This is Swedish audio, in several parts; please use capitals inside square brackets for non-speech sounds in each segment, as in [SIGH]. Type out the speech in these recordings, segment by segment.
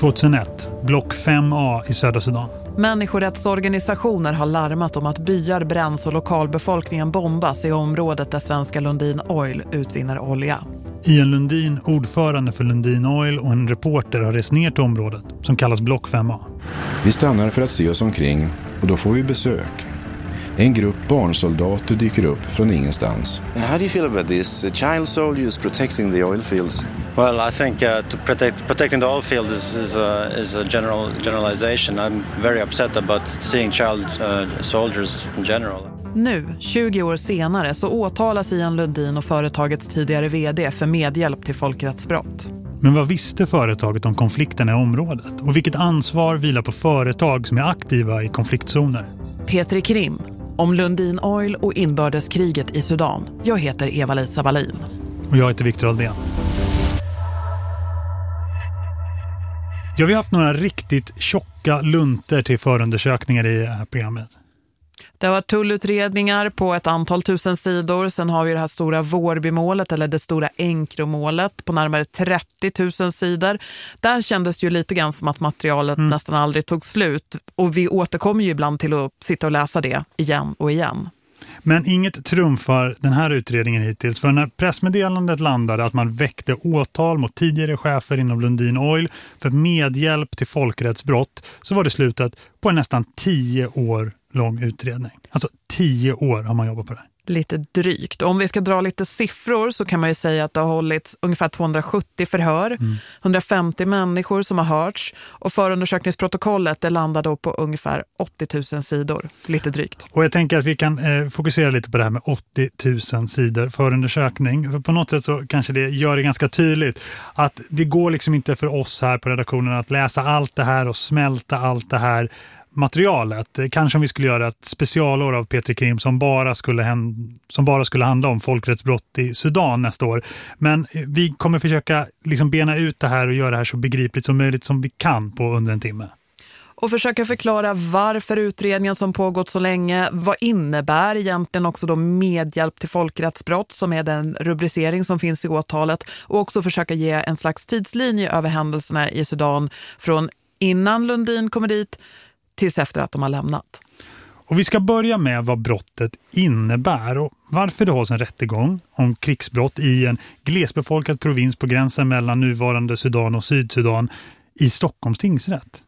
2001, block 5A i södra Sudan. Människorättsorganisationer har larmat om att byar bränns och lokalbefolkningen bombas i området där svenska Lundin Oil utvinner olja. Ian Lundin, ordförande för Lundin Oil och en reporter har rest ner till området som kallas block 5A. Vi stannar för att se oss omkring och då får vi besök. En grupp barnsoldater dyker upp från ingenstans. How do you feel about this? Uh, child soldiers protecting the oil fields? Well, I think uh, to protect, protecting the oil field is, is, a, is a general generalization. I'm very upset about seeing child uh, soldiers in general. Nu, 20 år senare, så åtalas Ian Lundin och företagets tidigare vd för medhjälp till folkrättsbrott. Men vad visste företaget om konflikterna i området? Och vilket ansvar vilar på företag som är aktiva i konfliktzoner? Petri Krim, om Lundin Oil och inbördeskriget i Sudan. Jag heter Eva-Lisa Wallin. Och jag heter Viktor Aldén. Ja, vi har haft några riktigt tjocka lunter till förundersökningar i det här programmet. Det har varit tullutredningar på ett antal tusen sidor. Sen har vi det här stora Vårbymålet eller det stora Enkromålet på närmare 30 000 sidor. Där kändes ju lite grann som att materialet mm. nästan aldrig tog slut. Och vi återkommer ju ibland till att sitta och läsa det igen och igen. Men inget trumfar den här utredningen hittills. För när pressmeddelandet landade att man väckte åtal mot tidigare chefer inom Lundin Oil för medhjälp till folkrättsbrott så var det slutat på en nästan tio år lång utredning. Alltså tio år har man jobbat på det här lite drygt. Om vi ska dra lite siffror så kan man ju säga att det har hållits ungefär 270 förhör, mm. 150 människor som har hörts och förundersökningsprotokollet det landar då på ungefär 80 000 sidor, lite drygt. Och jag tänker att vi kan eh, fokusera lite på det här med 80 000 sidor förundersökning. För på något sätt så kanske det gör det ganska tydligt att det går liksom inte för oss här på redaktionen att läsa allt det här och smälta allt det här materialet. Kanske om vi skulle göra ett specialår av Petri Krim som bara, skulle som bara skulle handla om folkrättsbrott i Sudan nästa år. Men vi kommer försöka liksom bena ut det här och göra det här så begripligt som möjligt som vi kan på under en timme. Och försöka förklara varför utredningen som pågått så länge, vad innebär egentligen också då medhjälp till folkrättsbrott som är den rubricering som finns i åtalet och också försöka ge en slags tidslinje över händelserna i Sudan från innan Lundin kommer dit tills efter att de har lämnat. Och vi ska börja med vad brottet innebär och varför det hålls en rättegång om krigsbrott i en glesbefolkad provins på gränsen mellan nuvarande Sudan och Sydsudan i Stockholms tingsrätt.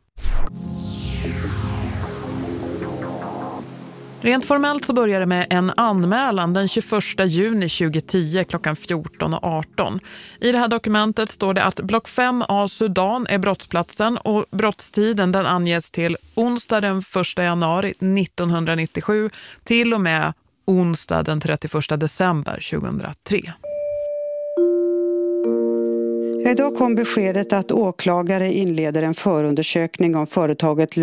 Rent formellt så börjar det med en anmälan den 21 juni 2010 klockan 14.18. I det här dokumentet står det att block 5A Sudan är brottsplatsen och brottstiden den anges till onsdag den 1 januari 1997 till och med onsdag den 31 december 2003. Idag kom beskedet att åklagare inleder en förundersökning om företaget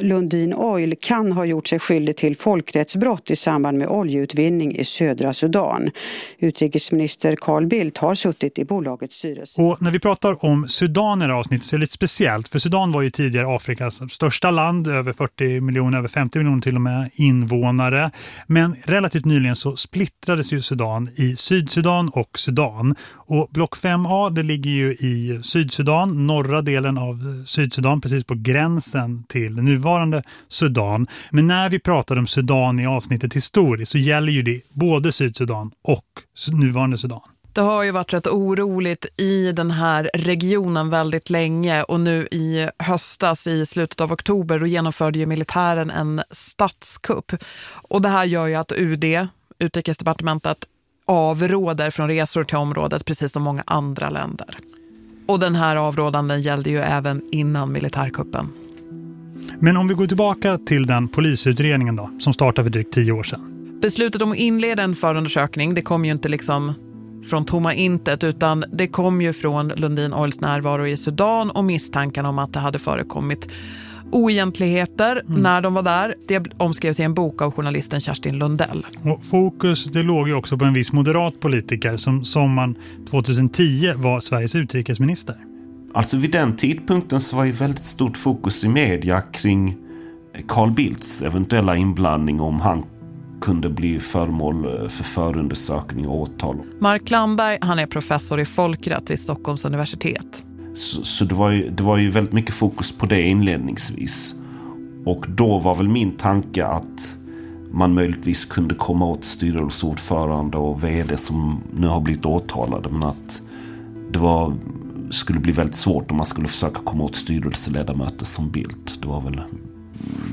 Lundin Oil kan ha gjort sig skyldig till folkrättsbrott i samband med oljeutvinning i södra Sudan. Utrikesminister Carl Bildt har suttit i bolagets styrelse. Och när vi pratar om Sudan i det här avsnittet så är det lite speciellt. För Sudan var ju tidigare Afrikas största land, över 40 miljoner, över 50 miljoner till och med invånare. Men relativt nyligen så splittrades ju Sudan i Sydsudan och Sudan. Och block 5A det ligger ju ju i Sydsudan, norra delen av eh, Sydsudan, precis på gränsen till nuvarande Sudan. Men när vi pratar om Sudan i avsnittet historiskt så gäller ju det både Sydsudan och nuvarande Sudan. Det har ju varit rätt oroligt i den här regionen väldigt länge och nu i höstas i slutet av oktober då genomförde ju militären en statskupp. Och det här gör ju att UD, utrikesdepartementet, avråder från resor till området precis som många andra länder. Och den här avrådanden gällde ju även innan militärkuppen. Men om vi går tillbaka till den polisutredningen då, som startade för drygt tio år sedan. Beslutet om att inleda en förundersökning, det kom ju inte liksom från tomma intet utan det kom ju från Lundin Oils närvaro i Sudan och misstanken om att det hade förekommit oegentligheter mm. när de var där. Det omskrevs i en bok av journalisten Kerstin Lundell. Och fokus det låg ju också på en viss moderat politiker som sommaren 2010 var Sveriges utrikesminister. Alltså vid den tidpunkten så var ju väldigt stort fokus i media kring Carl Bildts eventuella inblandning om han kunde bli föremål för förundersökning och åtal. Mark Lamberg, han är professor i folkrätt vid Stockholms universitet. Så, så det, var ju, det var ju väldigt mycket fokus på det inledningsvis. Och då var väl min tanke att man möjligtvis kunde komma åt styrelseordförande och vd som nu har blivit åtalade. Men att det var, skulle bli väldigt svårt om man skulle försöka komma åt styrelseledamöter som Bildt. Det var väl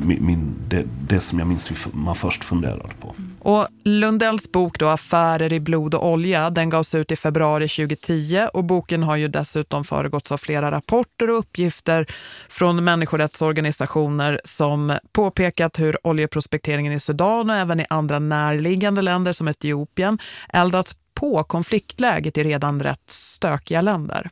min, det, det som jag minns man först funderade på. Och Lundells bok då, Affärer i blod och olja, den gavs ut i februari 2010 och boken har ju dessutom föregåtts av flera rapporter och uppgifter från människorättsorganisationer som påpekat hur oljeprospekteringen i Sudan och även i andra närliggande länder som Etiopien eldat på konfliktläget i redan rätt stökiga länder.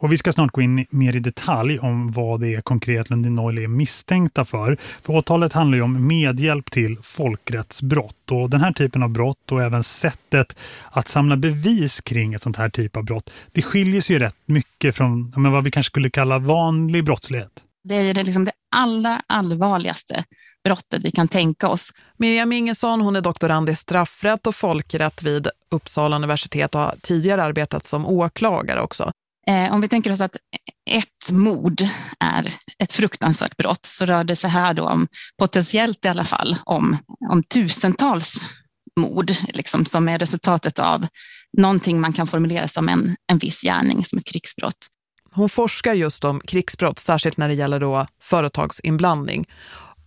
Och vi ska snart gå in mer i detalj om vad det är konkret Lundin Oil är misstänkta för. För åtalet handlar ju om medhjälp till folkrättsbrott. Och den här typen av brott och även sättet att samla bevis kring ett sånt här typ av brott, det skiljer sig ju rätt mycket från men vad vi kanske skulle kalla vanlig brottslighet. Det är det, liksom det allra allvarligaste brottet vi kan tänka oss. Miriam Ingesson hon är doktorand i straffrätt och folkrätt vid Uppsala universitet och har tidigare arbetat som åklagare också. Eh, om vi tänker oss att ett mord är ett fruktansvärt brott så rör det sig här då om, potentiellt i alla fall, om, om tusentals mord liksom, som är resultatet av någonting man kan formulera som en, en viss gärning, som ett krigsbrott. Hon forskar just om krigsbrott, särskilt när det gäller då företagsinblandning.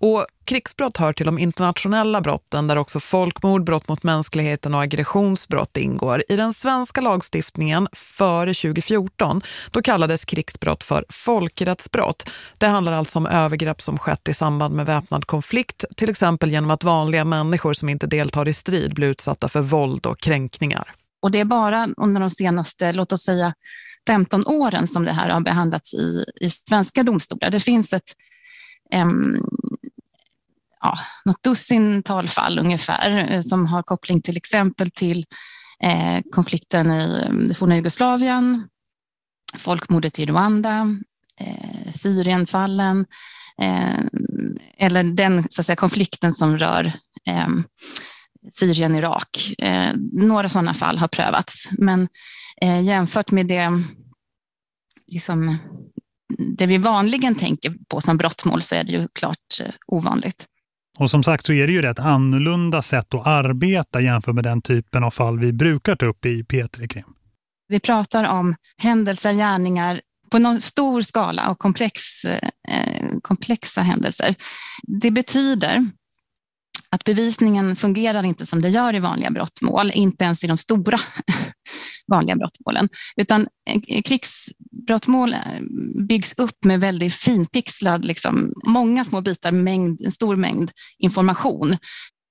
Och krigsbrott hör till de internationella brotten där också folkmord, brott mot mänskligheten och aggressionsbrott ingår. I den svenska lagstiftningen före 2014 då kallades krigsbrott för folkrättsbrott. Det handlar alltså om övergrepp som skett i samband med väpnad konflikt, till exempel genom att vanliga människor som inte deltar i strid blir utsatta för våld och kränkningar. Och det är bara under de senaste, låt oss säga 15 åren som det här har behandlats i, i svenska domstolar. Det finns ett ja, något dussintal fall ungefär eh, som har koppling till exempel till eh, konflikten i mm, det forna Jugoslavien, folkmordet i Rwanda, eh, Syrienfallen eh, eller den så att säga, konflikten som rör eh, Syrien, Irak. Eh, några sådana fall har prövats, men eh, jämfört med det, liksom, det vi vanligen tänker på som brottmål så är det ju klart eh, ovanligt. Och som sagt så är det ju rätt annorlunda sätt att arbeta jämfört med den typen av fall vi brukar ta upp i P3 Krim. Vi pratar om händelser, gärningar på någon stor skala och komplex, eh, komplexa händelser. Det betyder att bevisningen fungerar inte som det gör i vanliga brottmål, inte ens i de stora [LAUGHS] vanliga brottmålen, utan eh, eh, krigsbrottmål eh, byggs upp med väldigt finpixlad, liksom, många små bitar, mängd, en stor mängd information.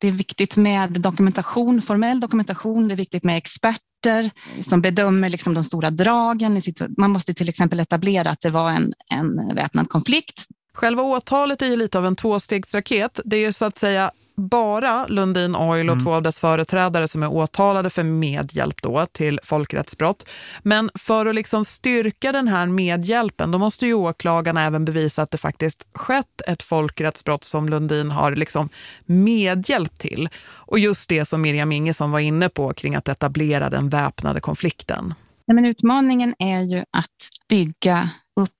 Det är viktigt med dokumentation, formell dokumentation, det är viktigt med experter som bedömer liksom de stora dragen. Man måste till exempel etablera att det var en, en väpnad konflikt. Själva åtalet är ju lite av en tvåstegsraket. Det är ju så att säga bara Lundin Oil och mm. två av dess företrädare som är åtalade för medhjälp då till folkrättsbrott. Men för att liksom styrka den här medhjälpen då måste ju åklagarna även bevisa att det faktiskt skett ett folkrättsbrott som Lundin har liksom medhjälp till. Och just det som Miriam Ingesson var inne på kring att etablera den väpnade konflikten. Ja, men utmaningen är ju att bygga upp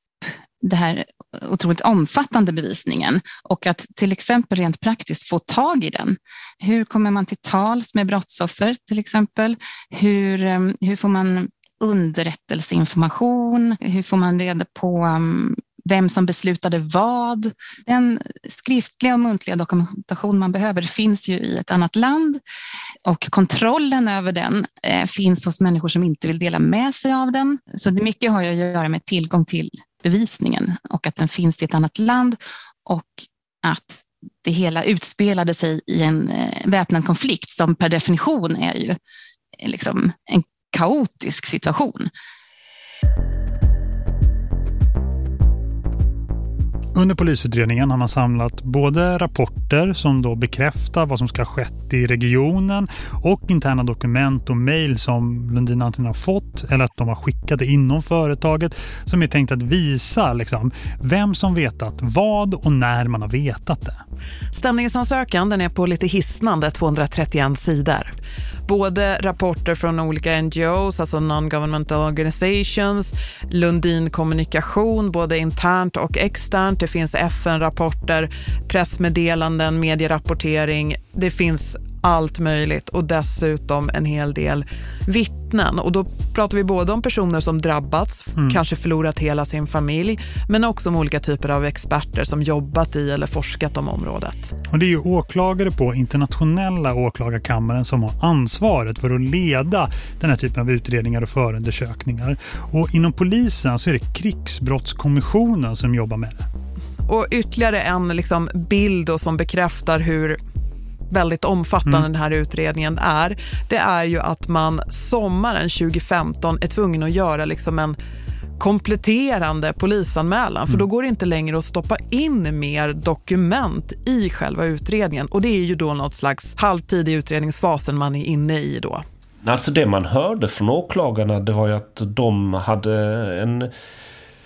det här otroligt omfattande bevisningen och att till exempel rent praktiskt få tag i den. Hur kommer man till tals med brottsoffer till exempel? Hur, eh, hur får man underrättelseinformation? Hur får man reda på mm, vem som beslutade vad. Den skriftliga och muntliga dokumentation man behöver finns ju i ett annat land och kontrollen över den eh, finns hos människor som inte vill dela med sig av den. Så det mycket har ju att göra med tillgång till bevisningen och att den finns i ett annat land och att det hela utspelade sig i en eh, väpnad konflikt som per definition är ju eh, liksom en kaotisk situation. Under polisutredningen har man samlat både rapporter som då bekräftar vad som ska ha skett i regionen och interna dokument och mejl som Lundin antingen har fått eller att de har skickat inom företaget som är tänkt att visa liksom, vem som vetat vad och när man har vetat det. Stämningsansökan den är på lite hisnande 231 sidor. Både rapporter från olika NGOs, alltså non-governmental organizations, Lundin kommunikation, både internt och externt. Det finns FN-rapporter, pressmeddelanden, medierapportering. Det finns allt möjligt och dessutom en hel del vittnen. Och då pratar vi både om personer som drabbats, mm. kanske förlorat hela sin familj, men också om olika typer av experter som jobbat i eller forskat om området. Och det är ju åklagare på internationella åklagarkammaren som har ansvaret för att leda den här typen av utredningar och förundersökningar. Och inom polisen så är det krigsbrottskommissionen som jobbar med det. Och ytterligare en liksom bild som bekräftar hur väldigt omfattande mm. den här utredningen är, det är ju att man sommaren 2015 är tvungen att göra liksom en kompletterande polisanmälan. För då mm. går det inte längre att stoppa in mer dokument i själva utredningen. Och det är ju då något slags halvtid i utredningsfasen man är inne i då. Alltså det man hörde från åklagarna det var ju att de hade en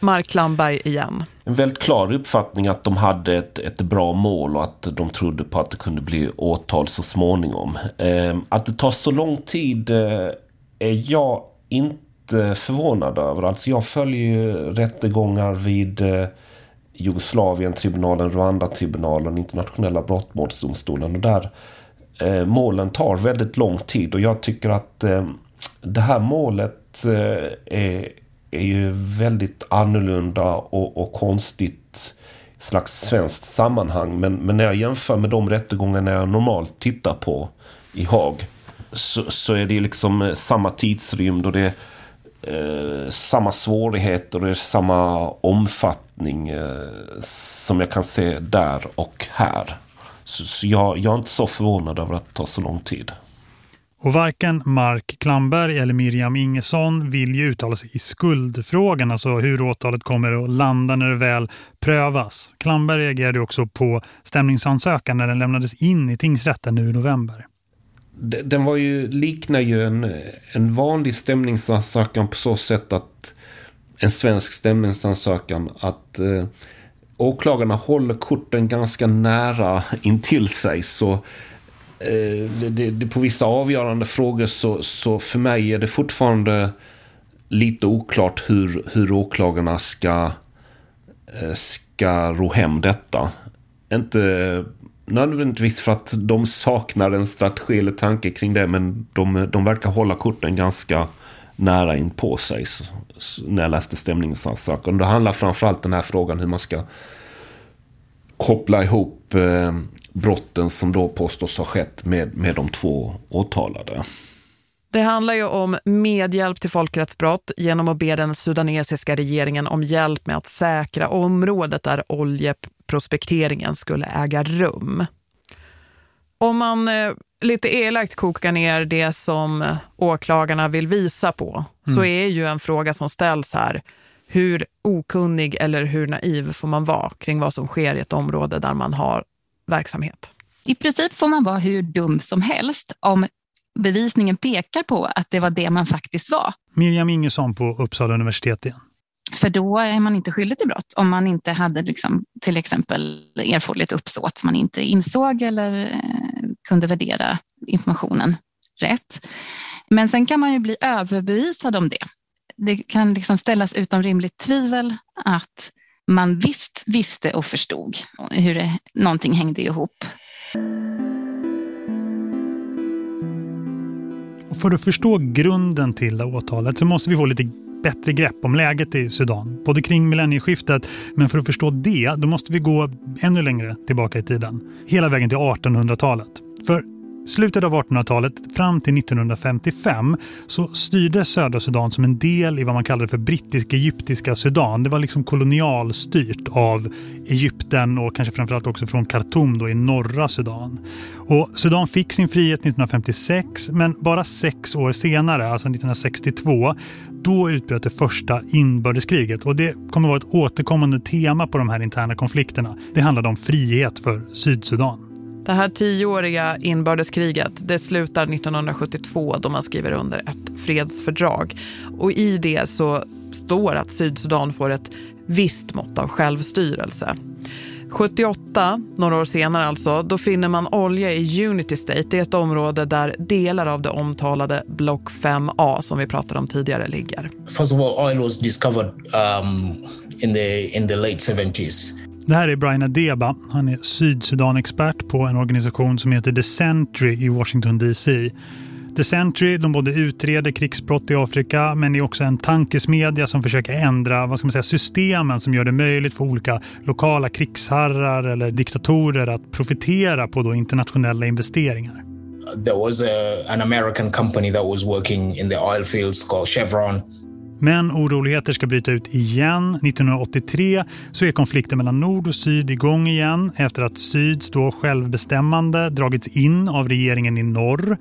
Mark Lamberg igen. En väldigt klar uppfattning att de hade ett, ett bra mål och att de trodde på att det kunde bli åtal så småningom. Ehm, att det tar så lång tid eh, är jag inte förvånad över. Alltså jag följer ju rättegångar vid eh, Jugoslavien-tribunalen, Rwanda-tribunalen, internationella brottmålsdomstolen och där eh, målen tar väldigt lång tid och jag tycker att eh, det här målet eh, är är ju väldigt annorlunda och, och konstigt slags svenskt sammanhang. Men, men när jag jämför med de rättegångarna jag normalt tittar på i Haag så, så är det liksom eh, samma tidsrymd och det är eh, samma svårigheter och det är samma omfattning eh, som jag kan se där och här. Så, så jag, jag är inte så förvånad över att det tar så lång tid. Och varken Mark Klamberg eller Miriam Ingesson vill ju uttala sig i skuldfrågan, alltså hur åtalet kommer att landa när det väl prövas. Klamberg reagerade också på stämningsansökan när den lämnades in i tingsrätten nu i november. Den var ju, liknar ju en, en vanlig stämningsansökan på så sätt att en svensk stämningsansökan att eh, åklagarna håller korten ganska nära intill sig så Eh, det, det, på vissa avgörande frågor så, så för mig är det fortfarande lite oklart hur, hur åklagarna ska, eh, ska ro hem detta. Inte nödvändigtvis för att de saknar en strategi eller tanke kring det men de, de verkar hålla korten ganska nära in på sig så, så, när jag läste stämningsansökan. Det handlar framförallt den här frågan hur man ska koppla ihop eh, brotten som då påstås ha skett med, med de två åtalade. Det handlar ju om medhjälp till folkrättsbrott genom att be den sudanesiska regeringen om hjälp med att säkra området där oljeprospekteringen skulle äga rum. Om man eh, lite elakt kokar ner det som åklagarna vill visa på mm. så är ju en fråga som ställs här hur okunnig eller hur naiv får man vara kring vad som sker i ett område där man har verksamhet. I princip får man vara hur dum som helst om bevisningen pekar på att det var det man faktiskt var. Miriam Ingesson på Uppsala universitet igen. För då är man inte skyldig till brott om man inte hade liksom, till exempel erforderligt uppsåt som man inte insåg eller eh, kunde värdera informationen rätt. Men sen kan man ju bli överbevisad om det. Det kan liksom ställas utom rimligt tvivel att man visst visste och förstod hur det, någonting hängde ihop. för att förstå grunden till det åtalet så måste vi få lite bättre grepp om läget i Sudan. Både kring millennieskiftet, men för att förstå det då måste vi gå ännu längre tillbaka i tiden. Hela vägen till 1800-talet. För slutet av 1800-talet fram till 1955 så styrde södra Sudan som en del i vad man kallade för brittisk-egyptiska Sudan. Det var liksom kolonialstyrt av Egypten och kanske framförallt också från Khartoum då i norra Sudan. Och Sudan fick sin frihet 1956 men bara sex år senare, alltså 1962, då utbröt det första inbördeskriget och det kommer vara ett återkommande tema på de här interna konflikterna. Det handlade om frihet för Sydsudan. Det här tioåriga inbördeskriget det slutar 1972 då man skriver under ett fredsfördrag. Och i det så står att Sydsudan får ett visst mått av självstyrelse. 78, några år senare alltså, då finner man olja i Unity State. Det är ett område där delar av det omtalade Block 5A som vi pratade om tidigare ligger. First of all, oil was discovered um, in, the, in the late 70s. Det här är Brian Adeba. Han är Sydsudan-expert på en organisation som heter The Sentry i Washington DC. The Sentry de både utreder krigsbrott i Afrika men är också en tankesmedja som försöker ändra vad ska man säga, systemen som gör det möjligt för olika lokala krigsherrar eller diktatorer att profitera på då internationella investeringar. There was a, an American company that was working in the oil fields called Chevron. Men oroligheter ska bryta ut igen. 1983 så är konflikten mellan nord och syd igång igen efter att syds då självbestämmande dragits in av regeringen i norr.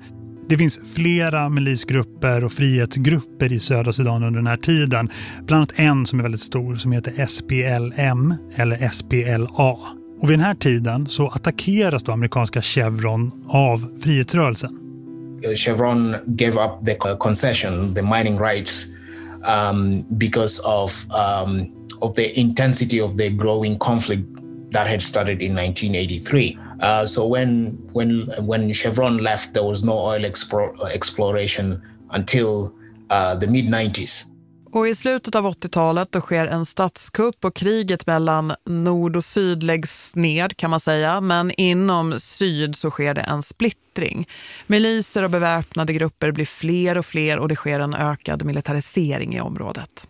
Det finns flera milisgrupper och frihetsgrupper i södra Sudan under den här tiden. Bland annat en som är väldigt stor som heter SPLM eller SPLA. Och vid den här tiden så attackeras då amerikanska Chevron av frihetsrörelsen. Chevron gave up the concession, the mining rights um, because of um, of the intensity of the growing conflict that had started in 1983. Uh, so when when when Chevron left, there was no oil exploration until uh, the mid 90s. Och i slutet av 80-talet då sker en statskupp och kriget mellan nord och syd läggs ned kan man säga. Men inom syd så sker det en splittring. Miliser och beväpnade grupper blir fler och fler och det sker en ökad militarisering i området.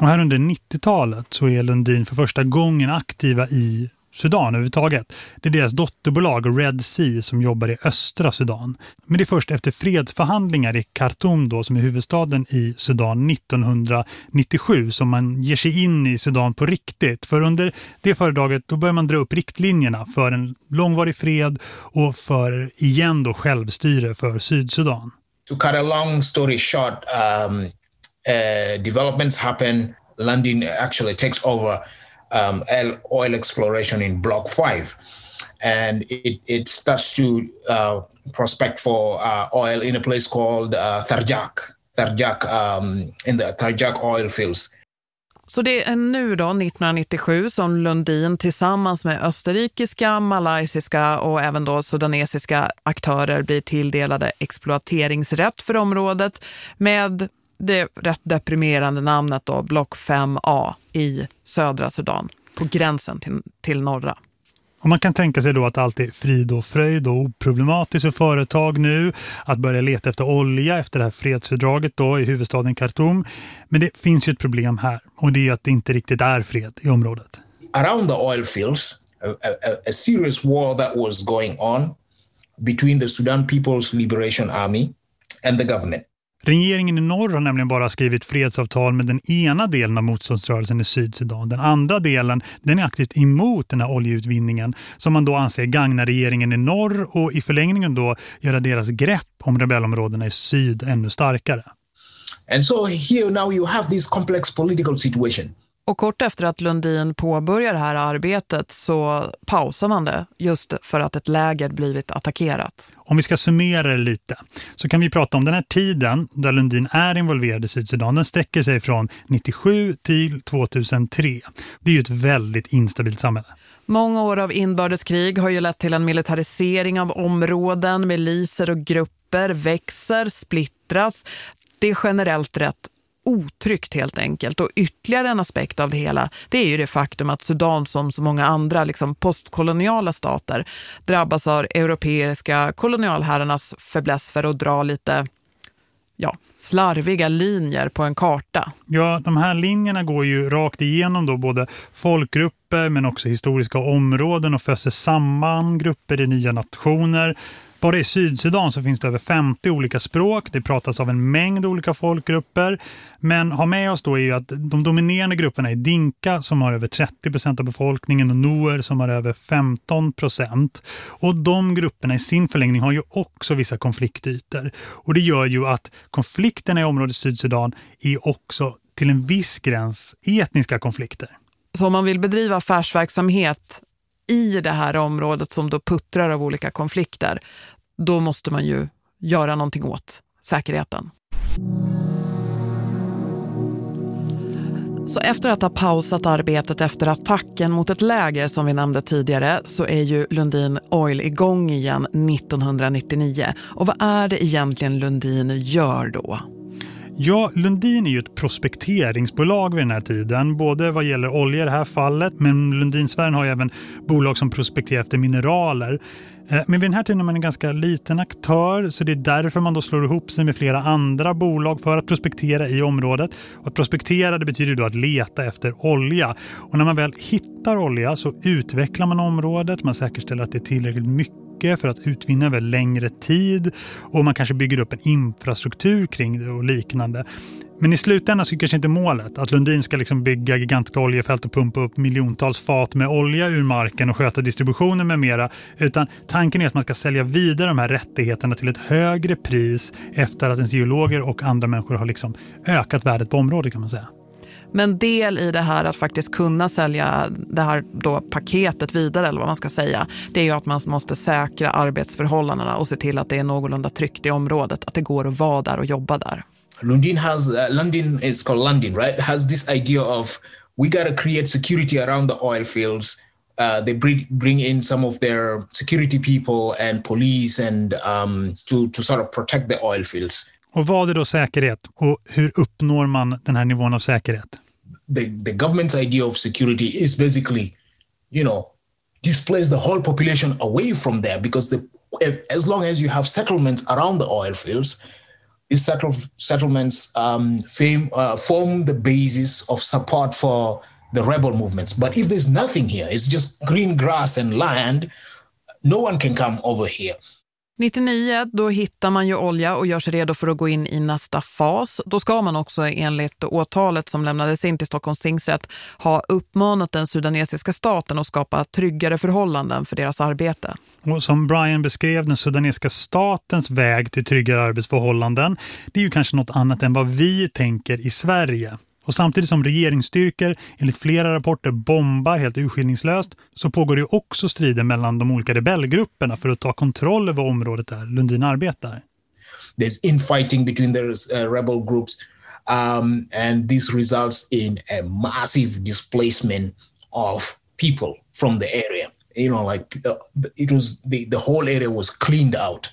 Och här under 90-talet så är Lundin för första gången aktiva i Sudan överhuvudtaget. Det är deras dotterbolag Red Sea som jobbar i östra Sudan. Men det är först efter fredsförhandlingar i Khartoum då, som är huvudstaden i Sudan 1997 som man ger sig in i Sudan på riktigt. För under det föredraget då börjar man dra upp riktlinjerna för en långvarig fred och för igen då självstyre för Sydsudan. To cut a long story short, um, uh, developments happen. London actually takes over um, oil exploration in Block 5. And it, it starts to uh, prospect for uh, oil in a place called uh, Tharjak, Tharjak um, in the Tharjak oil fields. Så det är nu då, 1997, som Lundin tillsammans med österrikiska, malaysiska och även då sudanesiska aktörer blir tilldelade exploateringsrätt för området med det rätt deprimerande namnet då, Block 5A i södra Sudan, på gränsen till, till norra. Och man kan tänka sig då att allt är frid och fröjd och oproblematiskt för företag nu att börja leta efter olja efter det här fredsfördraget då i huvudstaden Khartoum. Men det finns ju ett problem här och det är att det inte riktigt är fred i området. Around the oil fields, a, a, a serious war that was going on between the Sudan People's Liberation Army and the government. Regeringen i norr har nämligen bara skrivit fredsavtal med den ena delen av motståndsrörelsen i Sydsudan. Den andra delen den är aktivt emot den här oljeutvinningen som man då anser gagnar regeringen i norr och i förlängningen då göra deras grepp om rebellområdena i syd ännu starkare. And so here now you have this complex political situation. Och kort efter att Lundin påbörjar det här arbetet så pausar man det just för att ett läger blivit attackerat. Om vi ska summera det lite så kan vi prata om den här tiden där Lundin är involverad i Sydsudan. Den sträcker sig från 97 till 2003. Det är ju ett väldigt instabilt samhälle. Många år av inbördeskrig har ju lett till en militarisering av områden. Miliser och grupper växer, splittras. Det är generellt rätt otryggt helt enkelt. Och ytterligare en aspekt av det hela det är ju det faktum att Sudan som så många andra liksom postkoloniala stater drabbas av europeiska kolonialherrarnas förbläss för att dra lite ja, slarviga linjer på en karta. Ja, de här linjerna går ju rakt igenom då både folkgrupper men också historiska områden och föser samman grupper i nya nationer. Bara i Sydsudan så finns det över 50 olika språk. Det pratas av en mängd olika folkgrupper. Men ha med oss då är ju att de dominerande grupperna är Dinka som har över 30% av befolkningen och Noer som har över 15%. Och de grupperna i sin förlängning har ju också vissa konfliktytor. Och det gör ju att konflikterna i området Sydsudan är också till en viss gräns etniska konflikter. Så om man vill bedriva affärsverksamhet i det här området som då puttrar av olika konflikter, då måste man ju göra någonting åt säkerheten. Så efter att ha pausat arbetet efter attacken mot ett läger som vi nämnde tidigare så är ju Lundin Oil igång igen 1999. Och vad är det egentligen Lundin gör då? Ja, Lundin är ju ett prospekteringsbolag vid den här tiden, både vad gäller olja i det här fallet, men Lundinsfären har ju även bolag som prospekterar efter mineraler. Eh, men vid den här tiden är man en ganska liten aktör så det är därför man då slår ihop sig med flera andra bolag för att prospektera i området. Och att prospektera det betyder då att leta efter olja. Och när man väl hittar olja så utvecklar man området, man säkerställer att det är tillräckligt mycket mycket för att utvinna över längre tid och man kanske bygger upp en infrastruktur kring det och liknande. Men i slutändan så är kanske inte målet att Lundin ska liksom bygga gigantiska oljefält och pumpa upp miljontals fat med olja ur marken och sköta distributionen med mera. Utan tanken är att man ska sälja vidare de här rättigheterna till ett högre pris efter att ens geologer och andra människor har liksom ökat värdet på området kan man säga. Men del i det här att faktiskt kunna sälja det här då paketet vidare eller vad man ska säga, det är ju att man måste säkra arbetsförhållandena och se till att det är någorlunda tryggt i området, att det går att vara där och jobba där. Lundin has uh, London is called London, right? Has this idea of we got to create security around the oil fields. Uh, they bring bring in some of their security people and police and um, to to sort of protect the oil fields. Och vad är då säkerhet? Och hur uppnår man den här nivån av säkerhet? The, the government's idea of security is basically, you know, displace the whole population away from there because the, as long as you have settlements around the oil fields, these settle, settlements um, fame, uh, form the basis of support for the rebel movements. But if there's nothing here, it's just green grass and land, no one can come over here. 99 då hittar man ju olja och gör sig redo för att gå in i nästa fas. Då ska man också enligt åtalet som lämnades in till Stockholms tingsrätt ha uppmanat den sudanesiska staten att skapa tryggare förhållanden för deras arbete. Och som Brian beskrev den sudanesiska statens väg till tryggare arbetsförhållanden det är ju kanske något annat än vad vi tänker i Sverige. Och samtidigt som regeringsstyrkor enligt flera rapporter bombar helt urskillningslöst så pågår det också strider mellan de olika rebellgrupperna för att ta kontroll över området där Lundin arbetar. There's infighting between the uh, rebel groups um, and this results in a massive displacement of people from the area. You know, like uh, it was the, the whole area was cleaned out.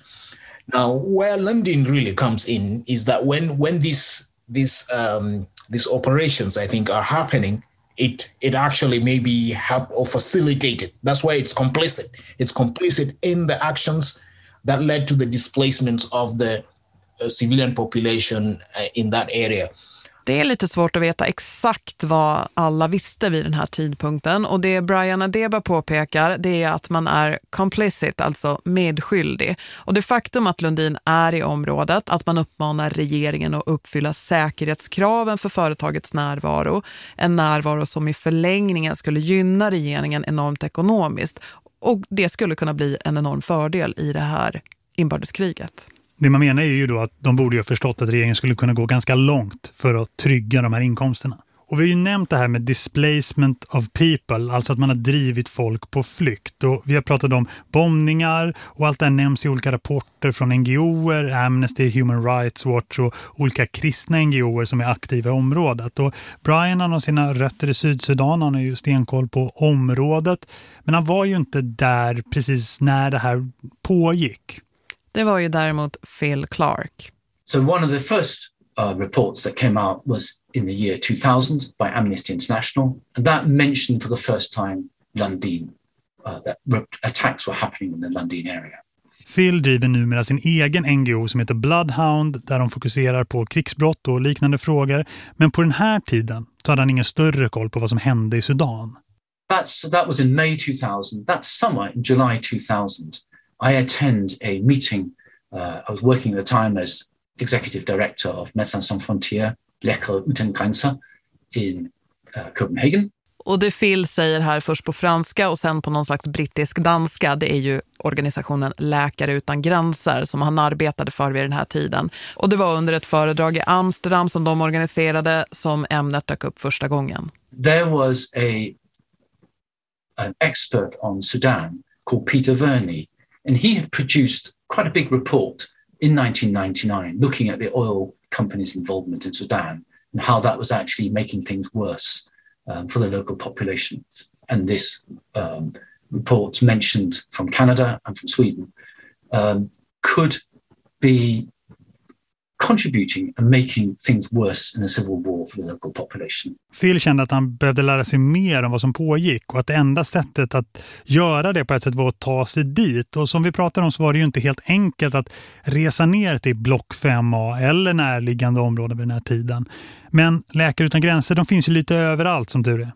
Now, where London really comes in is that when when this this um, these operations I think are happening, it it actually maybe help or facilitate it. That's why it's complicit. It's complicit in the actions that led to the displacements of the uh, civilian population uh, in that area. Det är lite svårt att veta exakt vad alla visste vid den här tidpunkten och det Brian Adeba påpekar det är att man är complicit, alltså medskyldig. Och det faktum att Lundin är i området, att man uppmanar regeringen att uppfylla säkerhetskraven för företagets närvaro, en närvaro som i förlängningen skulle gynna regeringen enormt ekonomiskt och det skulle kunna bli en enorm fördel i det här inbördeskriget. Det man menar är ju då att de borde ju ha förstått att regeringen skulle kunna gå ganska långt för att trygga de här inkomsterna. Och vi har ju nämnt det här med displacement of people, alltså att man har drivit folk på flykt. Och vi har pratat om bombningar och allt det här nämns i olika rapporter från NGOer, Amnesty, Human Rights Watch och olika kristna NGOer som är aktiva i området. Och Brian har sina rötter i Sydsudan, han har ju stenkoll på området. Men han var ju inte där precis när det här pågick. Det var ju däremot Phil Clark. So one of the first uh, reports that came out was in the year 2000 by Amnesty International, and that mentioned for the first time Lundin, uh, that attacks were happening in the Lundin area. Phil driver numera sin egen NGO som heter Bloodhound där de fokuserar på krigsbrott och liknande frågor. Men på den här tiden så hade han ingen större koll på vad som hände i Sudan. That's, that was in May 2000. That summer, in July 2000, I attend a meeting. Uh, I was working at the time as executive director of Médecins Sans Frontières, Läkare utan gränser in uh, Copenhagen. Och det Phil säger här först på franska och sen på någon slags brittisk danska, det är ju organisationen Läkare utan gränser som han arbetade för vid den här tiden. Och det var under ett föredrag i Amsterdam som de organiserade som ämnet dök upp första gången. There was a an expert on Sudan called Peter Verney and he had produced quite a big report in 1999 looking at the oil companies' involvement in Sudan and how that was actually making things worse um, for the local population. And this um, report mentioned from Canada and from Sweden um, could be contributing and making things worse in a civil war for the local population. Phil kände att han behövde lära sig mer om vad som pågick och att det enda sättet att göra det på ett sätt var att ta sig dit. Och som vi pratade om så var det ju inte helt enkelt att resa ner till block 5A eller närliggande områden vid den här tiden. Men Läkare utan gränser, de finns ju lite överallt som tur är.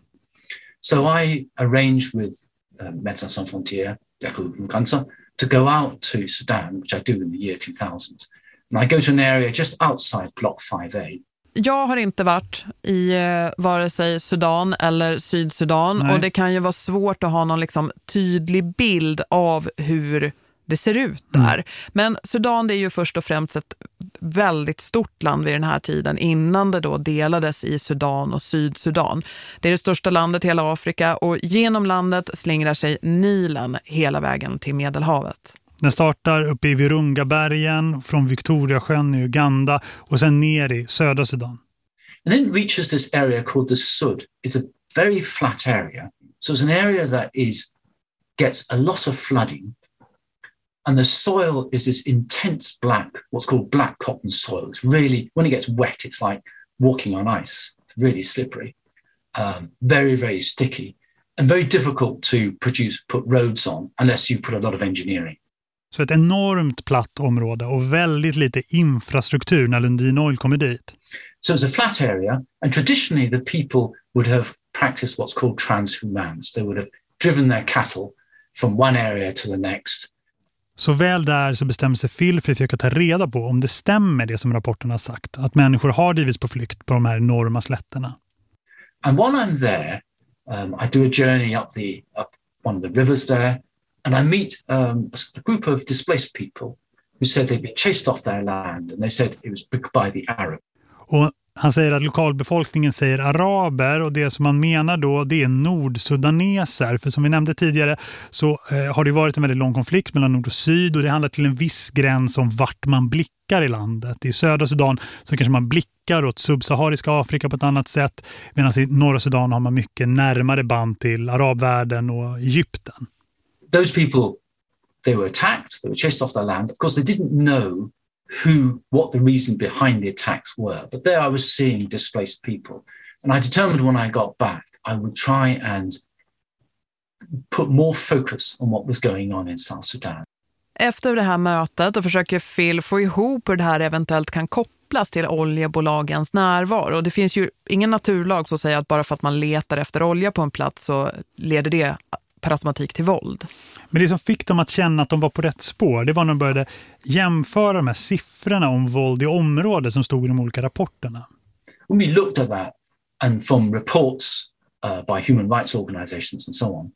So I arranged with uh, Médecins Sans Frontières, Läkare utan gränser, to go out to Sudan, which I do in the year 2000. And I go to an area just outside Block 5A. Jag har inte varit i eh, vare sig Sudan eller Sydsudan Nej. och det kan ju vara svårt att ha någon liksom tydlig bild av hur det ser ut där. Mm. Men Sudan det är ju först och främst ett väldigt stort land vid den här tiden innan det då delades i Sudan och Sydsudan. Det är det största landet i hela Afrika och genom landet slingrar sig Nilen hela vägen till Medelhavet. Den startar uppe i Virungabergen från i Uganda och sen ner i södra Sudan. And then it reaches this area called the Sud. It's a very flat area. So it's an area that is gets a lot of flooding. And the soil is this intense black, what's called black cotton soil. It's really, when it gets wet, it's like walking on ice. Really slippery. Um, very, very sticky. And very difficult to produce, put roads on unless you put a lot of engineering. Så ett enormt platt område och väldigt lite infrastruktur när Lundin Oil kommer dit. So it's a flat area and traditionally the people would have practiced what's called transhumans. They would have driven their cattle from one area to the next. Så väl där så bestämmer sig Phil för att försöka ta reda på om det stämmer det som rapporten har sagt. Att människor har drivits på flykt på de här enorma slätterna. And while I'm there, um, I do a journey up, the, up one of the rivers there and I meet um, a group of displaced people who said they'd been chased off their land and they said it was by the Arab. Och han säger att lokalbefolkningen säger araber och det som man menar då det är nordsudaneser. För som vi nämnde tidigare så eh, har det varit en väldigt lång konflikt mellan nord och syd och det handlar till en viss gräns om vart man blickar i landet. I södra Sudan så kanske man blickar åt subsahariska Afrika på ett annat sätt medan i norra Sudan har man mycket närmare band till arabvärlden och Egypten those people, they were attacked, they were chased off their land. Of course, they didn't know who, what the reason behind the attacks were. But there I was seeing displaced people. And I determined when I got back, I would try and put more focus on what was going on in South Sudan. Efter det här mötet och försöker Phil få ihop hur det här eventuellt kan kopplas till oljebolagens närvaro. Det finns ju ingen naturlag som säger att bara för att man letar efter olja på en plats så leder det per automatik till våld. Men det som fick dem att känna att de var på rätt spår, det var när de började jämföra de här siffrorna om våld i området som stod i de olika rapporterna. When we looked at that and from reports uh, by human rights organizations and so on,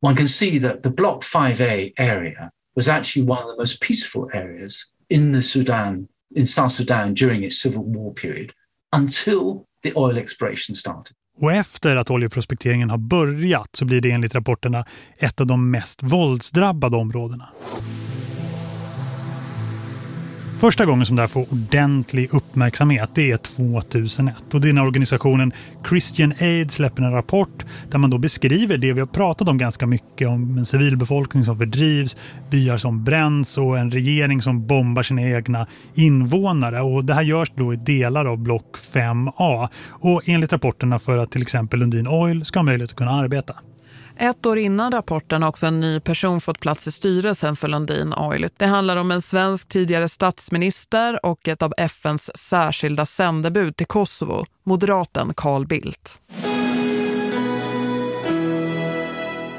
one can see that the Block 5A area was actually one of the most peaceful areas in the Sudan, in South Sudan during its civil war period until the oil exploration started. Och efter att oljeprospekteringen har börjat så blir det enligt rapporterna ett av de mest våldsdrabbade områdena. Första gången som det här får ordentlig uppmärksamhet det är 2001 och det är när organisationen Christian Aid släpper en rapport där man då beskriver det vi har pratat om ganska mycket om en civilbefolkning som fördrivs, byar som bränns och en regering som bombar sina egna invånare. Och det här görs då i delar av block 5A och enligt rapporterna för att till exempel Lundin Oil ska ha möjlighet att kunna arbeta. Ett år innan rapporten har också en ny person fått plats i styrelsen för Lundin Oil. Det handlar om en svensk tidigare statsminister och ett av FNs särskilda sändebud till Kosovo, moderaten Carl Bildt.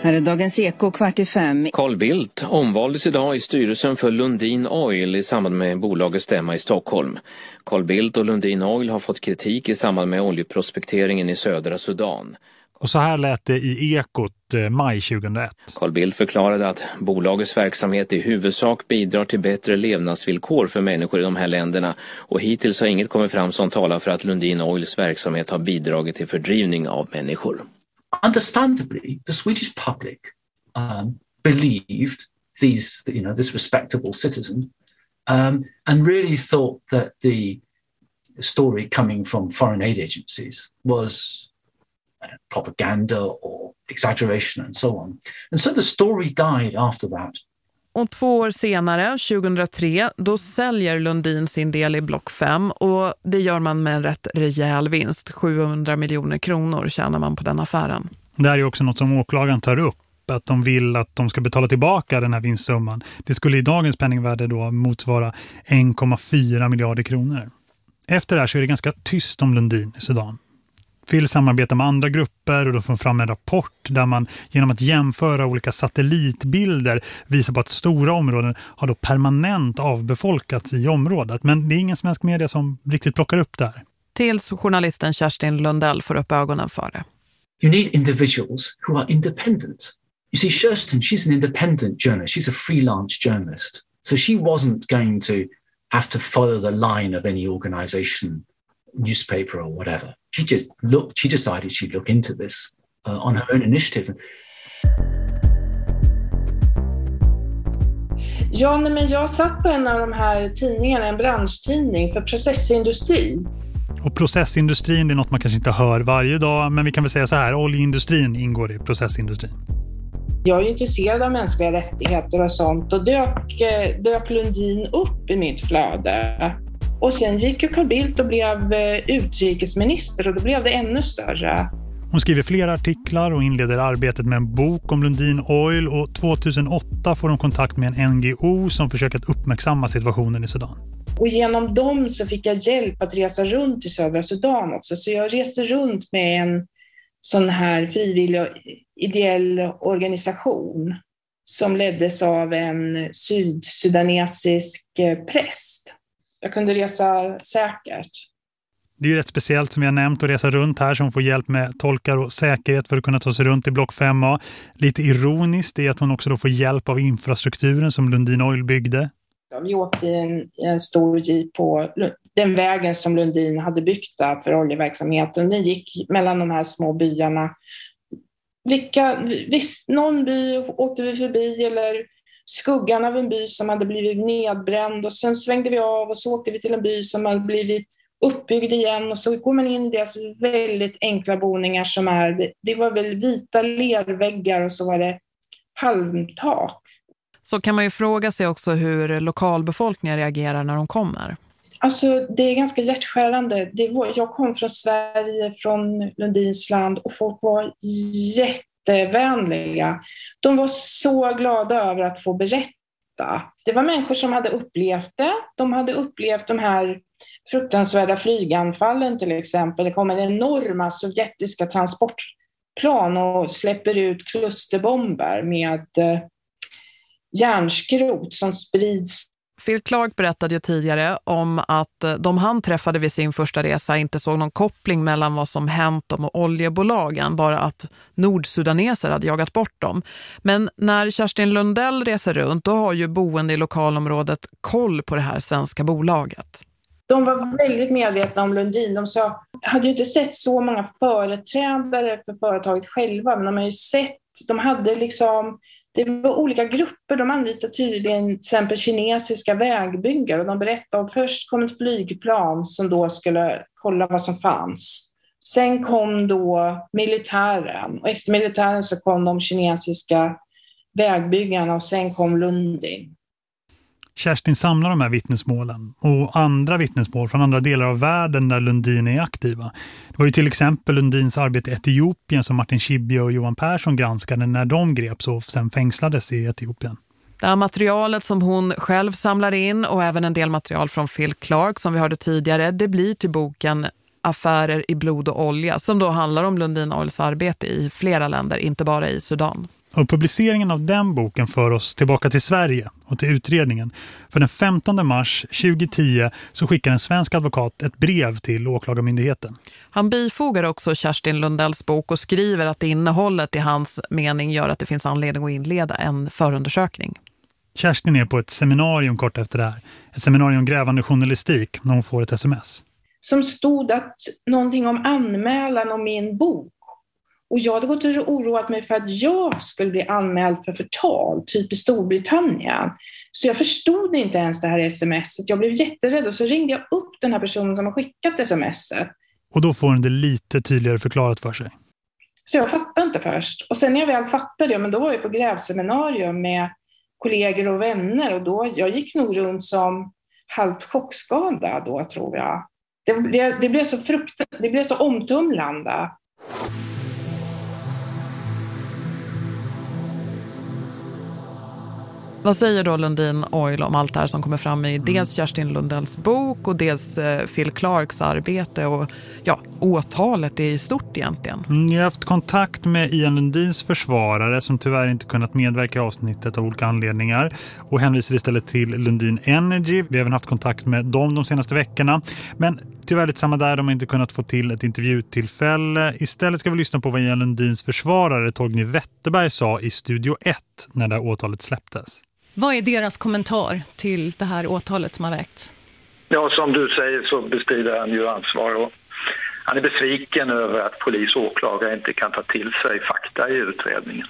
Här är Dagens Eko kvart i fem. Carl Bildt omvaldes idag i styrelsen för Lundin Oil i samband med bolagets stämma i Stockholm. Carl Bildt och Lundin Oil har fått kritik i samband med oljeprospekteringen i södra Sudan. Och så här lät det i Ekot eh, maj 2001. Carl Bildt förklarade att bolagets verksamhet i huvudsak bidrar till bättre levnadsvillkor för människor i de här länderna och hittills har inget kommit fram som talar för att Lundin Oils verksamhet har bidragit till fördrivning av människor. understandably, the Swedish public um, believed these, you know, this respectable citizen, um, and really thought that the story coming from foreign aid agencies was propaganda or exaggeration and so on. And so the story died after that. Och två år senare, 2003, då säljer Lundin sin del i block 5 och det gör man med en rätt rejäl vinst. 700 miljoner kronor tjänar man på den affären. Det här är också något som åklagaren tar upp att de vill att de ska betala tillbaka den här vinstsumman. Det skulle i dagens penningvärde då motsvara 1,4 miljarder kronor. Efter det här så är det ganska tyst om Lundin i Sudan. Phil samarbetar med andra grupper och de får fram en rapport där man genom att jämföra olika satellitbilder visar på att stora områden har då permanent avbefolkats i området. Men det är ingen svensk media som riktigt plockar upp det här. Tills journalisten Kerstin Lundell får upp ögonen för det. You need individuals who are independent. You see, Kirsten, she's an independent journalist. She's a freelance journalist. So she wasn't going to have to follow the line of any organization, newspaper or whatever. She just looked, she decided she'd look into this uh, on her own initiative. Ja, nej, men jag satt på en av de här tidningarna, en branschtidning för processindustri. Och processindustrin är något man kanske inte hör varje dag, men vi kan väl säga så här, oljeindustrin ingår i processindustrin. Jag är intresserad av mänskliga rättigheter och sånt och dök, eh, dök Lundin upp i mitt flöde. Och sen gick ju Carl Bildt och blev eh, utrikesminister och då blev det ännu större. Hon skriver flera artiklar och inleder arbetet med en bok om Lundin Oil och 2008 får hon kontakt med en NGO som försöker att uppmärksamma situationen i Sudan. Och genom dem så fick jag hjälp att resa runt i södra Sudan också. Så jag reste runt med en sån här frivillig ideell organisation som leddes av en sydsudanesisk eh, präst. Jag kunde resa säkert. Det är ju rätt speciellt som jag nämnt att resa runt här som får hjälp med tolkar och säkerhet för att kunna ta sig runt i block 5A. Lite ironiskt är att hon också då får hjälp av infrastrukturen som Lundin Oil byggde. Vi åkte i en, en stor jeep på den vägen som Lundin hade byggt för oljeverksamheten. Den gick mellan de här små byarna. Vilka, visst, någon by åkte vi förbi eller skuggan av en by som hade blivit nedbränd och sen svängde vi av och så åkte vi till en by som hade blivit uppbyggd igen och så går man in i deras väldigt enkla boningar som är, det var väl vita lerväggar och så var det halmtak. Så kan man ju fråga sig också hur lokalbefolkningen reagerar när de kommer. Alltså det är ganska hjärtskärande. Det var, jag kom från Sverige, från Lundins land och folk var jättevänliga. De var så glada över att få berätta. Det var människor som hade upplevt det. De hade upplevt de här fruktansvärda flyganfallen till exempel. Det kommer enorma sovjetiska transportplan och släpper ut klusterbomber med eh, järnskrot som sprids. Phil Clark berättade ju tidigare om att eh, de han träffade vid sin första resa inte såg någon koppling mellan vad som hänt dem och oljebolagen, bara att nordsudaneser hade jagat bort dem. Men när Kerstin Lundell reser runt då har ju boende i lokalområdet koll på det här svenska bolaget. De var väldigt medvetna om Lundin. De sa, hade ju inte sett så många företrädare för företaget själva, men de har ju sett, de hade liksom det var olika grupper. De anlitade tydligen till exempel kinesiska vägbyggare och de berättade att först kom ett flygplan som då skulle kolla vad som fanns. Sen kom då militären och efter militären så kom de kinesiska vägbyggarna och sen kom Lundin. Kerstin samlar de här vittnesmålen och andra vittnesmål från andra delar av världen där Lundin är aktiva. Det var ju till exempel Lundins arbete i Etiopien som Martin Schibbye och Johan Persson granskade när de greps och sen fängslades i Etiopien. Det här materialet som hon själv samlar in och även en del material från Phil Clark som vi hörde tidigare, det blir till boken Affärer i blod och olja som då handlar om Lundin Oils arbete i flera länder, inte bara i Sudan. Och publiceringen av den boken för oss tillbaka till Sverige och till utredningen. För den 15 mars 2010 så skickar en svensk advokat ett brev till åklagarmyndigheten. Han bifogar också Kerstin Lundells bok och skriver att innehållet i hans mening gör att det finns anledning att inleda en förundersökning. Kerstin är på ett seminarium kort efter det här. Ett seminarium om grävande journalistik när hon får ett sms. Som stod att någonting om anmälan om min bok. Och jag hade gått och oroat mig för att jag skulle bli anmäld för förtal, typ i Storbritannien. Så jag förstod inte ens det här smset. Jag blev jätterädd och så ringde jag upp den här personen som har skickat smset. Och då får hon det lite tydligare förklarat för sig. Så jag fattade inte först. Och sen när jag väl fattade men då var jag på grävseminarium med kollegor och vänner och då, jag gick nog runt som halvt chockskadad då tror jag. Det blev, det blev så fruktat, det blev så omtumlande. Vad säger då Lundin Oil om allt det här som kommer fram i dels Kerstin Lundells bok och dels eh, Phil Clarks arbete och ja, åtalet är i stort egentligen? Mm, jag har haft kontakt med Ian Lundins försvarare som tyvärr inte kunnat medverka i avsnittet av olika anledningar och hänvisar istället till Lundin Energy. Vi har även haft kontakt med dem de senaste veckorna. Men tyvärr lite samma där, de har inte kunnat få till ett intervjutillfälle. Istället ska vi lyssna på vad Ian Lundins försvarare Torgny Wetterberg sa i Studio 1 när det här åtalet släpptes. Vad är deras kommentar till det här åtalet som har väckts? Ja, som du säger så bestrider han ju ansvar och han är besviken över att polis och åklagare inte kan ta till sig fakta i utredningen.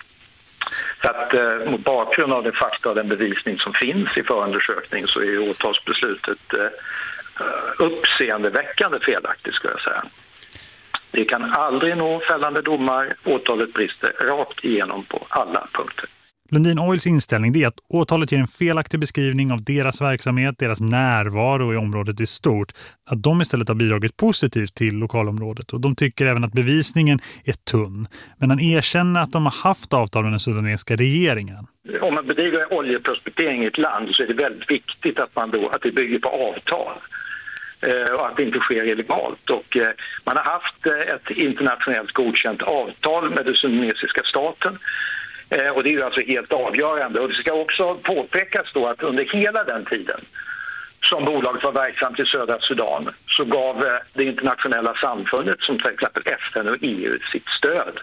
Så att eh, mot bakgrund av den fakta och den bevisning som finns i förundersökningen så är åtalsbeslutet eh, uppseendeväckande felaktigt skulle jag säga. Det kan aldrig nå fällande domar, åtalet brister rakt igenom på alla punkter. Lundin Oils inställning är att åtalet ger en felaktig beskrivning av deras verksamhet, deras närvaro i området i stort. Att de istället har bidragit positivt till lokalområdet och de tycker även att bevisningen är tunn. Men han erkänner att de har haft avtal med den sudanesiska regeringen. Om man bedriver oljeprospektering i ett land så är det väldigt viktigt att, man då, att det bygger på avtal eh, och att det inte sker illegalt. Och eh, man har haft eh, ett internationellt godkänt avtal med den sudanesiska staten Eh, och det är ju alltså helt avgörande. Och det ska också påpekas då att under hela den tiden som bolaget var verksamt i södra Sudan så gav eh, det internationella samfundet som till exempel FN och EU sitt stöd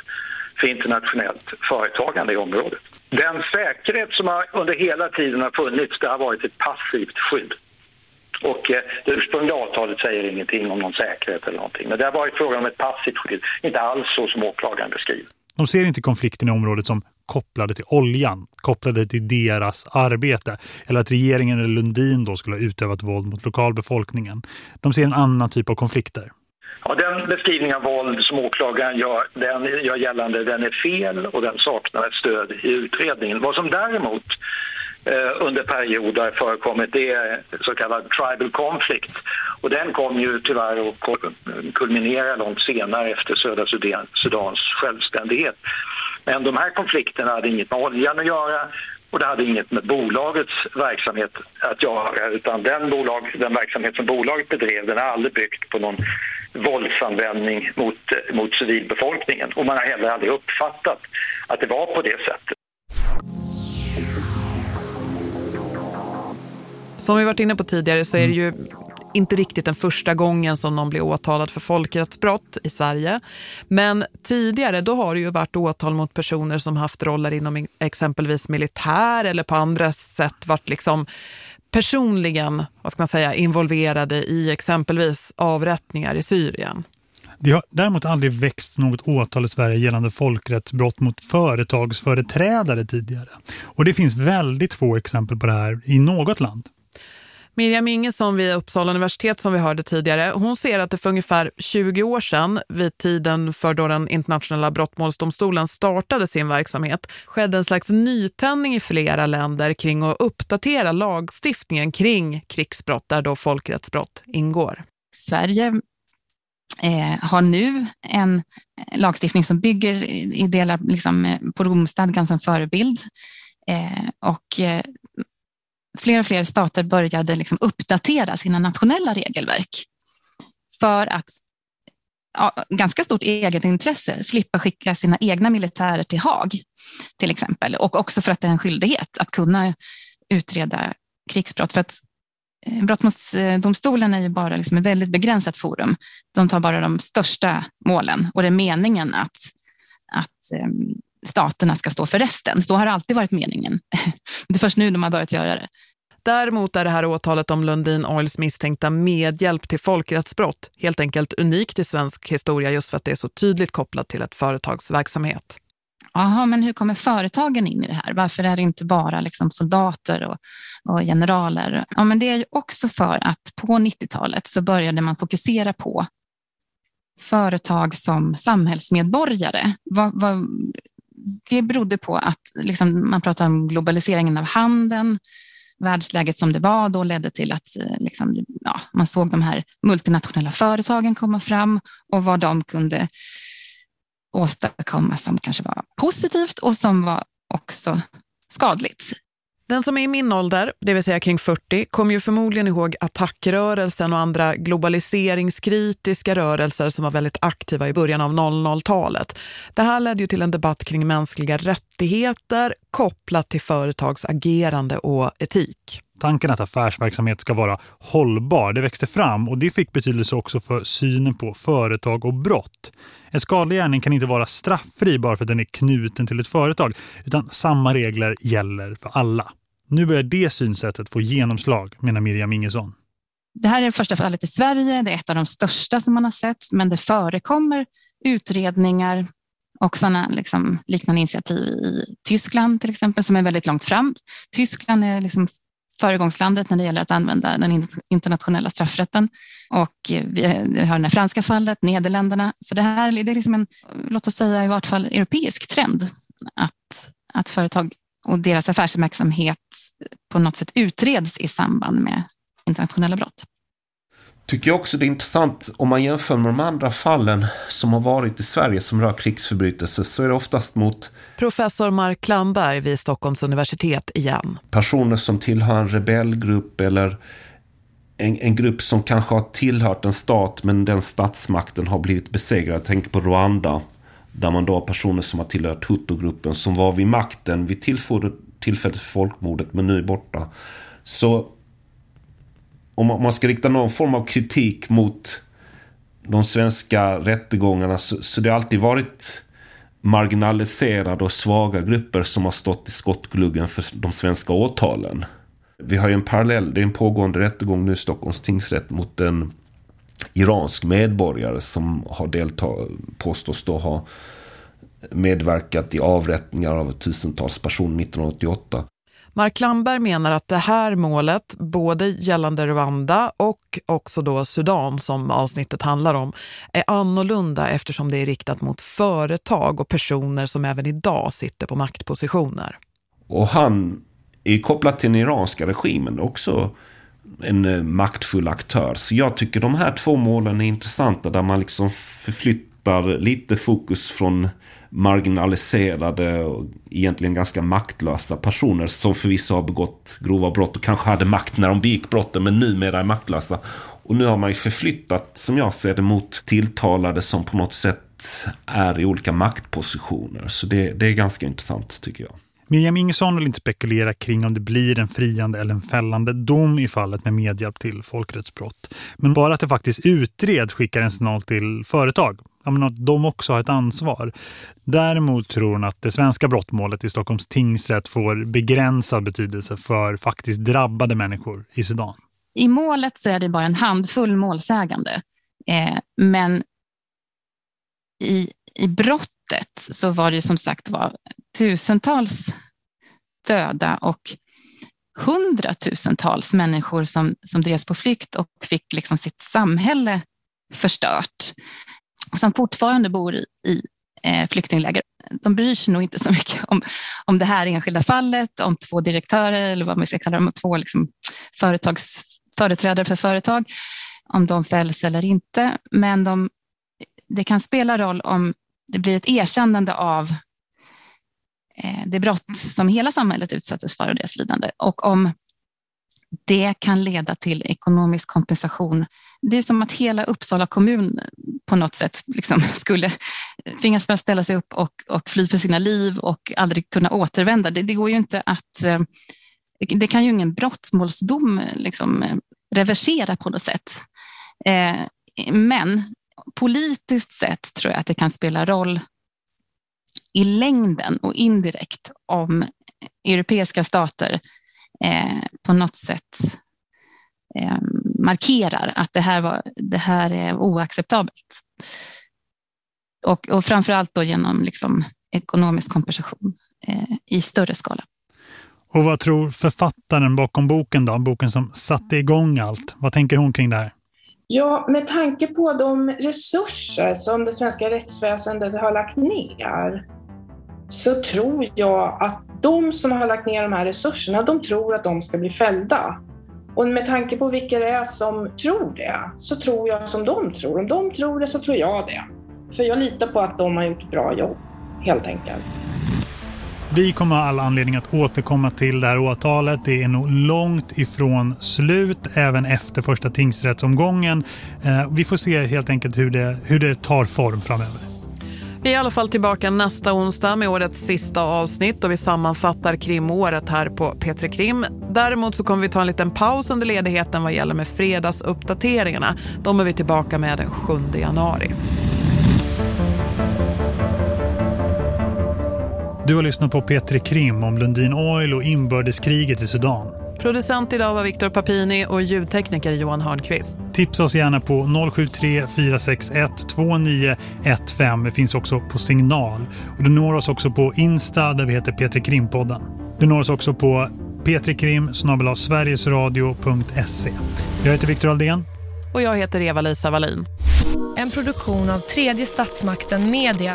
för internationellt företagande i området. Den säkerhet som har under hela tiden har funnits det har varit ett passivt skydd. Och eh, det ursprungliga avtalet säger ingenting om någon säkerhet eller någonting. Men det har varit frågan om ett passivt skydd, inte alls så som åklagaren beskriver. De ser inte konflikten i området som kopplade till oljan, kopplade till deras arbete. Eller att regeringen eller Lundin då skulle ha utövat våld mot lokalbefolkningen. De ser en annan typ av konflikter. Ja, den beskrivning av våld som åklagaren gör, den gör gällande den är fel och den saknar ett stöd i utredningen. Vad som däremot eh, under perioder förekommit det är så kallad tribal conflict. Och den kom ju tyvärr att kulminera långt senare efter södra Sudans självständighet. Men de här konflikterna hade inget med oljan att göra och det hade inget med bolagets verksamhet att göra utan den, bolag, den verksamhet som bolaget bedrev den har aldrig byggt på någon våldsanvändning mot, mot civilbefolkningen och man har heller aldrig uppfattat att det var på det sättet. Som vi varit inne på tidigare så är det ju inte riktigt den första gången som någon blir åtalad för folkrättsbrott i Sverige. Men tidigare då har det ju varit åtal mot personer som haft roller inom exempelvis militär eller på andra sätt varit liksom personligen, vad ska man säga, involverade i exempelvis avrättningar i Syrien. Det har däremot aldrig växt något åtal i Sverige gällande folkrättsbrott mot företagsföreträdare tidigare. Och det finns väldigt få exempel på det här i något land. Miriam Ingesson vid Uppsala universitet som vi hörde tidigare, hon ser att det för ungefär 20 år sedan vid tiden för då den internationella brottmålsdomstolen startade sin verksamhet skedde en slags nytändning i flera länder kring att uppdatera lagstiftningen kring krigsbrott där då folkrättsbrott ingår. Sverige eh, har nu en lagstiftning som bygger i delar liksom, eh, på Romstadgan som förebild eh, och eh, fler och fler stater började liksom uppdatera sina nationella regelverk för att ja, ganska stort egenintresse slippa skicka sina egna militärer till Haag, till exempel. Och också för att det är en skyldighet att kunna utreda krigsbrott. För att eh, Brottmålsdomstolen är ju bara liksom ett väldigt begränsat forum. De tar bara de största målen och det är meningen att, att ehm, staterna ska stå för resten. Så har det alltid varit meningen. [LAUGHS] Det är först nu de har börjat göra det. Däremot är det här åtalet om Lundin Oils misstänkta medhjälp till folkrättsbrott helt enkelt unikt i svensk historia just för att det är så tydligt kopplat till ett företags verksamhet. Jaha, men hur kommer företagen in i det här? Varför är det inte bara liksom soldater och, och generaler? Ja, men det är ju också för att på 90-talet så började man fokusera på företag som samhällsmedborgare. Vad, vad, det berodde på att liksom, man pratade om globaliseringen av handeln, världsläget som det var då ledde till att eh, liksom, ja, man såg de här multinationella företagen komma fram och vad de kunde åstadkomma som kanske var positivt och som var också skadligt. Den som är i min ålder, det vill säga kring 40, kommer ju förmodligen ihåg attackrörelsen och andra globaliseringskritiska rörelser som var väldigt aktiva i början av 00-talet. Det här ledde ju till en debatt kring mänskliga rättigheter kopplat till företags agerande och etik. Tanken att affärsverksamhet ska vara hållbar, det växte fram och det fick betydelse också för synen på företag och brott. En skadlig gärning kan inte vara strafffri bara för att den är knuten till ett företag utan samma regler gäller för alla. Nu börjar det synsättet få genomslag, menar Miriam Ingesson. Det här är det första fallet i Sverige, det är ett av de största som man har sett, men det förekommer utredningar och sådana liksom, liknande initiativ i Tyskland till exempel som är väldigt långt fram. Tyskland är liksom föregångslandet när det gäller att använda den internationella straffrätten. Och eh, eh, vi har det franska fallet, Nederländerna. Så det här det är liksom en, låt oss säga i vart fall europeisk trend att, att företag och deras affärsverksamhet på något sätt utreds i samband med internationella brott. Tycker jag också det är intressant om man jämför med de andra fallen som har varit i Sverige som rör krigsförbrytelser så är det oftast mot Professor Mark Lamberg vid Stockholms universitet igen. Personer som tillhör en rebellgrupp eller en, en, grupp som kanske har tillhört en stat men den statsmakten har blivit besegrad. Tänker på Rwanda där man då har personer som har tillhört Hutu-gruppen som var vid makten vid tillfället för folkmordet men nu är borta. Så om man ska rikta någon form av kritik mot de svenska rättegångarna så, så det har alltid varit marginaliserade och svaga grupper som har stått i skottgluggen för de svenska åtalen. Vi har ju en parallell, det är en pågående rättegång nu i Stockholms tingsrätt mot en iransk medborgare som har påstås då ha medverkat i avrättningar av tusentals personer 1988. Mark Lamberg menar att det här målet, både gällande Rwanda och också då Sudan som avsnittet handlar om, är annorlunda eftersom det är riktat mot företag och personer som även idag sitter på maktpositioner. Och han är kopplad till den iranska regimen också en eh, maktfull aktör. Så jag tycker de här två målen är intressanta där man liksom förflyttar lite fokus från marginaliserade och egentligen ganska maktlösa personer som förvisso har begått grova brott och kanske hade makt när de begick brotten men numera är maktlösa. Och nu har man ju förflyttat, som jag ser det, mot tilltalade som på något sätt är i olika maktpositioner. Så det, det är ganska intressant tycker jag. Miriam Ingesson vill inte spekulera kring om det blir en friande eller en fällande dom i fallet med medhjälp till folkrättsbrott. Men bara att det faktiskt utreds skickar en signal till företag att de också har ett ansvar. Däremot tror hon att det svenska brottmålet i Stockholms tingsrätt får begränsad betydelse för faktiskt drabbade människor i Sudan. I målet så är det bara en handfull målsägande. Eh, men i, i brottet så var det som sagt var tusentals döda och hundratusentals människor som, som drevs på flykt och fick liksom sitt samhälle förstört som fortfarande bor i, i eh, flyktingläger. De bryr sig nog inte så mycket om, om det här enskilda fallet, om två direktörer eller vad man ska kalla dem, två liksom företags, företrädare för företag, om de fälls eller inte. Men de, det kan spela roll om det blir ett erkännande av det brott som hela samhället utsattes för och deras lidande. Och om det kan leda till ekonomisk kompensation. Det är som att hela Uppsala kommun på något sätt liksom [LAUGHS] skulle tvingas ställa sig upp och, och fly för sina liv och aldrig kunna återvända. Det, det går ju inte att... Eh, det kan ju ingen brottmålsdom liksom reversera på något sätt. Eh, men politiskt sett tror jag att det kan spela roll i längden och indirekt om europeiska stater eh, på något sätt eh, markerar att det här, var, det här är oacceptabelt. Och, och framförallt då genom liksom ekonomisk kompensation eh, i större skala. Och vad tror författaren bakom boken då? Boken som satte igång allt. Vad tänker hon kring det här? Ja, med tanke på de resurser som det svenska rättsväsendet har lagt ner så tror jag att de som har lagt ner de här resurserna, de tror att de ska bli fällda. Och med tanke på vilka det är som tror det, så tror jag som de tror. Om de tror det så tror jag det. För jag litar på att de har gjort ett bra jobb, helt enkelt. Vi kommer ha all anledning att återkomma till det här åtalet. Det är nog långt ifrån slut även efter första tingsrättsomgången. Eh, vi får se helt enkelt hur det, hur det tar form framöver. Vi är i alla fall tillbaka nästa onsdag med årets sista avsnitt och vi sammanfattar krimåret här på P3 Krim. Däremot så kommer vi ta en liten paus under ledigheten vad gäller med fredagsuppdateringarna. De är vi tillbaka med den 7 januari. Du har lyssnat på Petri Krim om Lundin Oil och inbördeskriget i Sudan. Producent idag var Viktor Papini och ljudtekniker Johan Hörnqvist. Tipsa oss gärna på 073 461 2915. Det finns också på signal. Och du når oss också på Insta där vi heter Petri Krimpodden. Du når oss också på petrikrim sverigesradio.se. Jag heter Viktor Aldén. Och jag heter Eva-Lisa Wallin. En produktion av tredje statsmakten Media